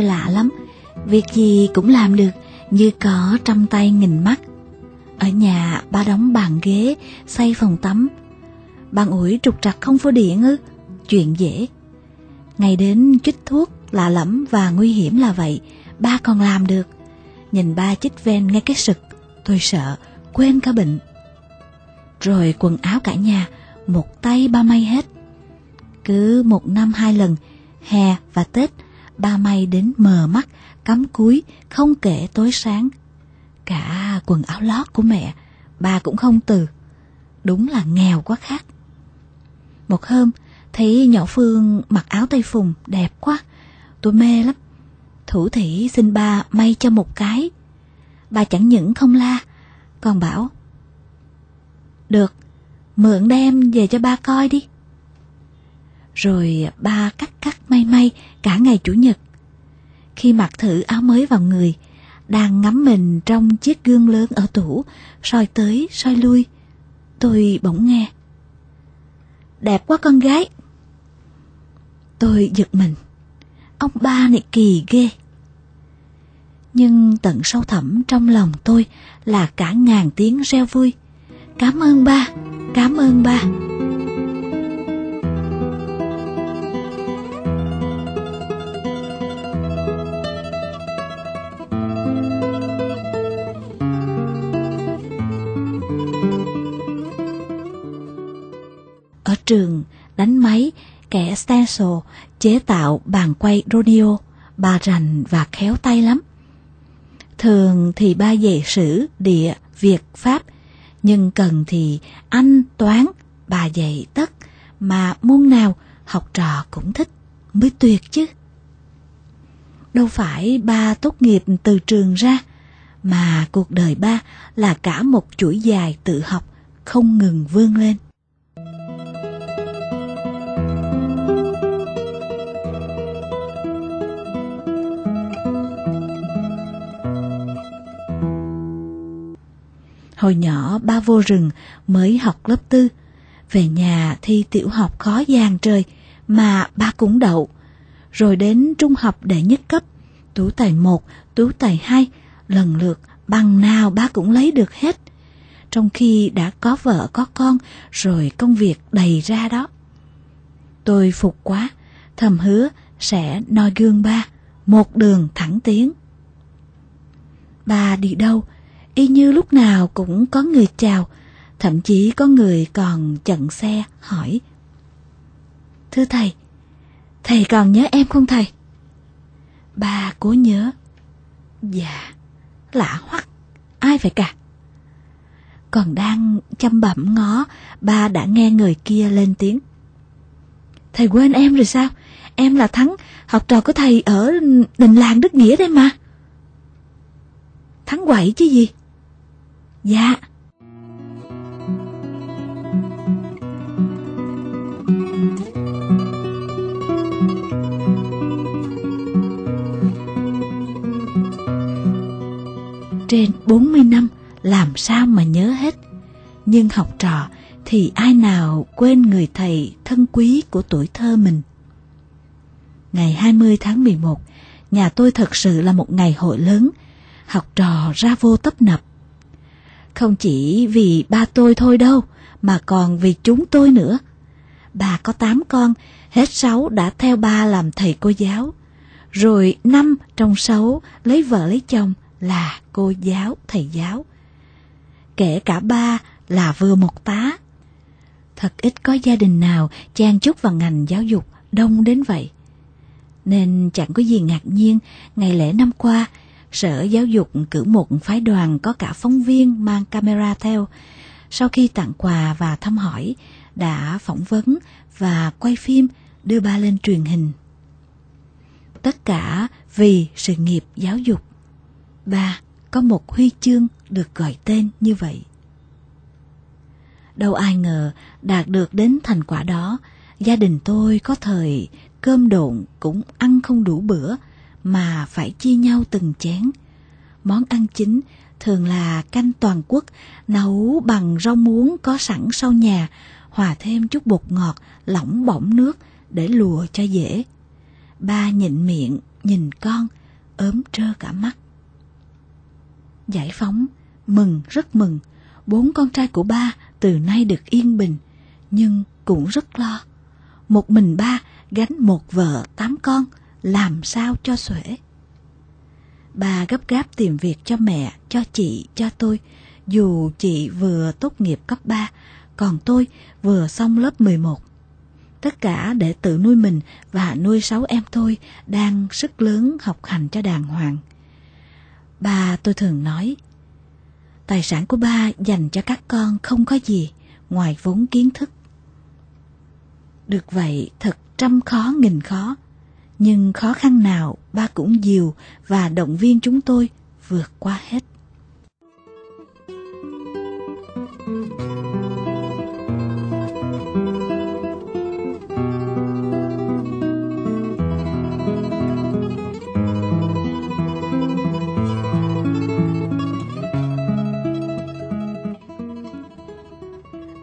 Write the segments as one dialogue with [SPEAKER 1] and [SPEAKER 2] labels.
[SPEAKER 1] tôi lạ lắm, việc gì cũng làm được, như có trăm tay nghìn mắt. Ở nhà ba đóng bàn ghế, xây phòng tắm. Bàn ủi trục trặc không phô điện ư? Chuyện dễ. Ngày đến chích thuốc lạ lẫm và nguy hiểm là vậy, ba còn làm được. Nhìn ba chích ven nghe cái sực, tôi sợ, quên cả bệnh. Rồi quần áo cả nhà, một tay ba may hết. Cứ một năm hai lần, hè và Tết, ba may đến mờ mắt, cắm cúi, không kể tối sáng. Cả quần áo lót của mẹ, bà cũng không từ. Đúng là nghèo quá khác. Một hôm, thấy nhỏ Phương mặc áo tây phùng đẹp quá, tôi mê lắm. Thủ thỉ xin ba may cho một cái. Bà chẳng những không la, còn bảo Được, mượn đem về cho ba coi đi. Rồi ba cắt cắt may may cả ngày Chủ nhật. Khi mặc thử áo mới vào người, đang ngắm mình trong chiếc gương lớn ở tủ, soi tới soi lui. Tôi bỗng nghe. Đẹp quá con gái. Tôi giật mình. Ông ba này kỳ ghê. Nhưng tận sâu thẳm trong lòng tôi là cả ngàn tiếng reo vui. Cảm ơn ba, cảm ơn ba. Trường, đánh máy, kẻ stencil, chế tạo bàn quay rodeo, bà rành và khéo tay lắm. Thường thì ba dạy sử, địa, Việt, Pháp, nhưng cần thì Anh, Toán, bà dạy tất, mà môn nào học trò cũng thích, mới tuyệt chứ. Đâu phải ba tốt nghiệp từ trường ra, mà cuộc đời ba là cả một chuỗi dài tự học, không ngừng vươn lên. Hồi nhỏ ba vô rừng mới học lớp tư. Về nhà thi tiểu học khó giang trời mà ba cũng đậu. Rồi đến trung học đệ nhất cấp, tú tài một, tú tài hai, lần lượt bằng nào ba cũng lấy được hết. Trong khi đã có vợ có con rồi công việc đầy ra đó. Tôi phục quá, thầm hứa sẽ noi gương ba, một đường thẳng tiến. Ba đi đâu y như lúc nào cũng có người chào, thậm chí có người còn chặn xe hỏi. Thưa thầy, thầy còn nhớ em không thầy? Bà cố nhớ. Dạ, lạ hoắc, ai phải cả. Còn đang chăm bẩm ngó, ba đã nghe người kia lên tiếng. Thầy quên em rồi sao? Em là Thắng, học trò của thầy ở đình làng Đức Nghĩa đây mà. Thắng quậy chứ gì? Dạ. Trên 40 năm làm sao mà nhớ hết. Nhưng học trò thì ai nào quên người thầy thân quý của tuổi thơ mình. Ngày 20 tháng 11, nhà tôi thật sự là một ngày hội lớn, học trò ra vô tấp nập. Không chỉ vì ba tôi thôi đâu, mà còn vì chúng tôi nữa. Bà có tám con, hết sáu đã theo ba làm thầy cô giáo. Rồi năm trong sáu lấy vợ lấy chồng là cô giáo, thầy giáo. Kể cả ba là vừa một tá. Thật ít có gia đình nào trang chút vào ngành giáo dục đông đến vậy. Nên chẳng có gì ngạc nhiên, ngày lễ năm qua, Sở Giáo dục cử một phái đoàn có cả phóng viên mang camera theo. Sau khi tặng quà và thăm hỏi, đã phỏng vấn và quay phim đưa ba lên truyền hình. Tất cả vì sự nghiệp giáo dục. Ba có một huy chương được gọi tên như vậy. Đâu ai ngờ đạt được đến thành quả đó, gia đình tôi có thời cơm độn cũng ăn không đủ bữa mà phải chia nhau từng chén. Món ăn chính thường là canh toàn quốc nấu bằng rau muống có sẵn sau nhà, hòa thêm chút bột ngọt, lỏng bỏng nước để lùa cho dễ. Ba nhịn miệng nhìn con, ốm trơ cả mắt. Giải phóng, mừng, rất mừng, bốn con trai của ba từ nay được yên bình, nhưng cũng rất lo. Một mình ba gánh một vợ tám con, làm sao cho xuể. Bà gấp gáp tìm việc cho mẹ, cho chị, cho tôi, dù chị vừa tốt nghiệp cấp 3, còn tôi vừa xong lớp 11. Tất cả để tự nuôi mình và nuôi sáu em tôi đang sức lớn học hành cho đàng hoàng. Bà tôi thường nói, tài sản của ba dành cho các con không có gì ngoài vốn kiến thức. Được vậy thật trăm khó nghìn khó, nhưng khó khăn nào ba cũng dìu và động viên chúng tôi vượt qua hết.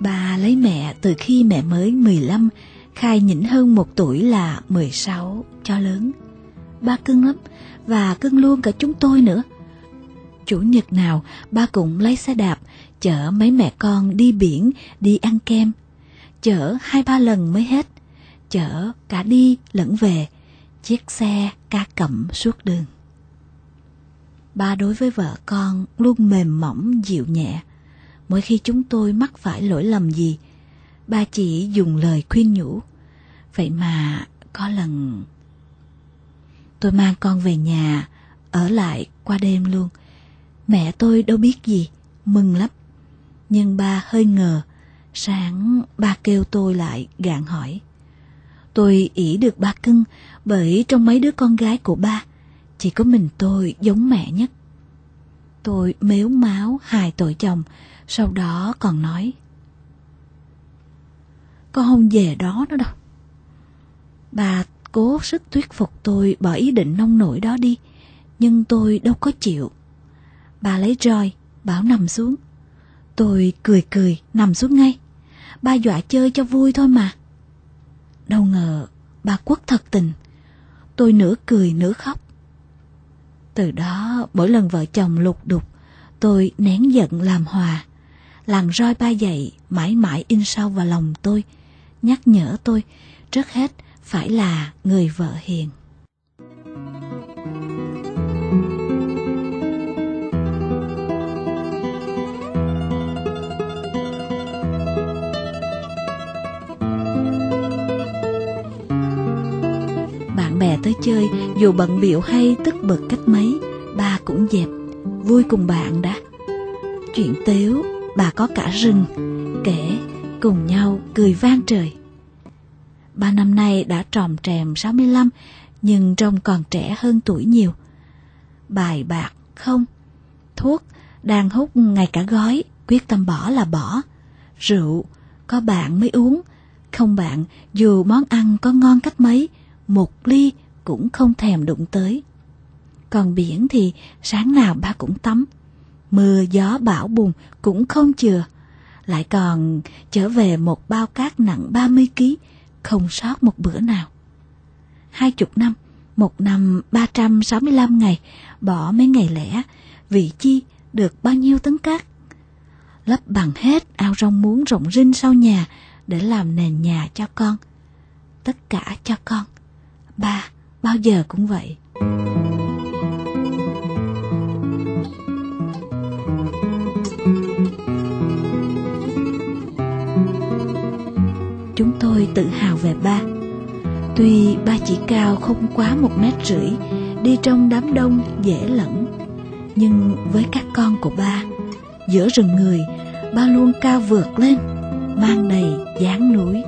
[SPEAKER 1] Bà lấy mẹ từ khi mẹ mới 15, khai nhỉnh hơn một tuổi là 16 cho lớn. Ba cưng lắm, và cưng luôn cả chúng tôi nữa. Chủ nhật nào ba cũng lấy xe đạp, chở mấy mẹ con đi biển, đi ăn kem. Chở hai ba lần mới hết, chở cả đi lẫn về, chiếc xe ca cẩm suốt đường. Ba đối với vợ con luôn mềm mỏng dịu nhẹ. Mỗi khi chúng tôi mắc phải lỗi lầm gì, ba chỉ dùng lời khuyên nhủ. Vậy mà có lần tôi mang con về nhà, ở lại qua đêm luôn. Mẹ tôi đâu biết gì, mừng lắm. Nhưng ba hơi ngờ, sáng ba kêu tôi lại gạn hỏi. Tôi ỷ được ba cưng bởi trong mấy đứa con gái của ba, chỉ có mình tôi giống mẹ nhất. Tôi mếu máo hài tội chồng, sau đó còn nói. Con không về đó nữa đâu. Bà cố sức thuyết phục tôi bỏ ý định nông nổi đó đi, nhưng tôi đâu có chịu. Bà lấy roi, bảo nằm xuống. Tôi cười cười, nằm xuống ngay. Ba dọa chơi cho vui thôi mà. Đâu ngờ, bà quất thật tình. Tôi nửa cười nửa khóc. Từ đó, mỗi lần vợ chồng lục đục, tôi nén giận làm hòa. Làng roi ba dậy mãi mãi in sâu vào lòng tôi, nhắc nhở tôi, trước hết phải là người vợ hiền. Bạn bè tới chơi, dù bận biểu hay tức bực cách mấy, ba cũng dẹp, vui cùng bạn đã. Chuyện tếu, bà có cả rừng, kể cùng nhau cười vang trời. Ba năm nay đã tròm trèm 65, nhưng trông còn trẻ hơn tuổi nhiều. Bài bạc không, thuốc đang hút ngày cả gói, quyết tâm bỏ là bỏ. Rượu, có bạn mới uống, không bạn dù món ăn có ngon cách mấy, một ly cũng không thèm đụng tới. Còn biển thì sáng nào ba cũng tắm, mưa gió bão bùng cũng không chừa. Lại còn trở về một bao cát nặng 30 kg, không sót một bữa nào. Hai chục năm, một năm 365 ngày, bỏ mấy ngày lẻ, vị chi được bao nhiêu tấn cát. Lấp bằng hết ao rong muống rộng rinh sau nhà để làm nền nhà cho con. Tất cả cho con. Ba, bao giờ cũng vậy. Tự hào về ba. Tuy ba chỉ cao không quá một mét rưỡi, đi trong đám đông dễ lẫn. Nhưng với các con của ba, giữa rừng người, ba luôn cao vượt lên, mang đầy dáng núi.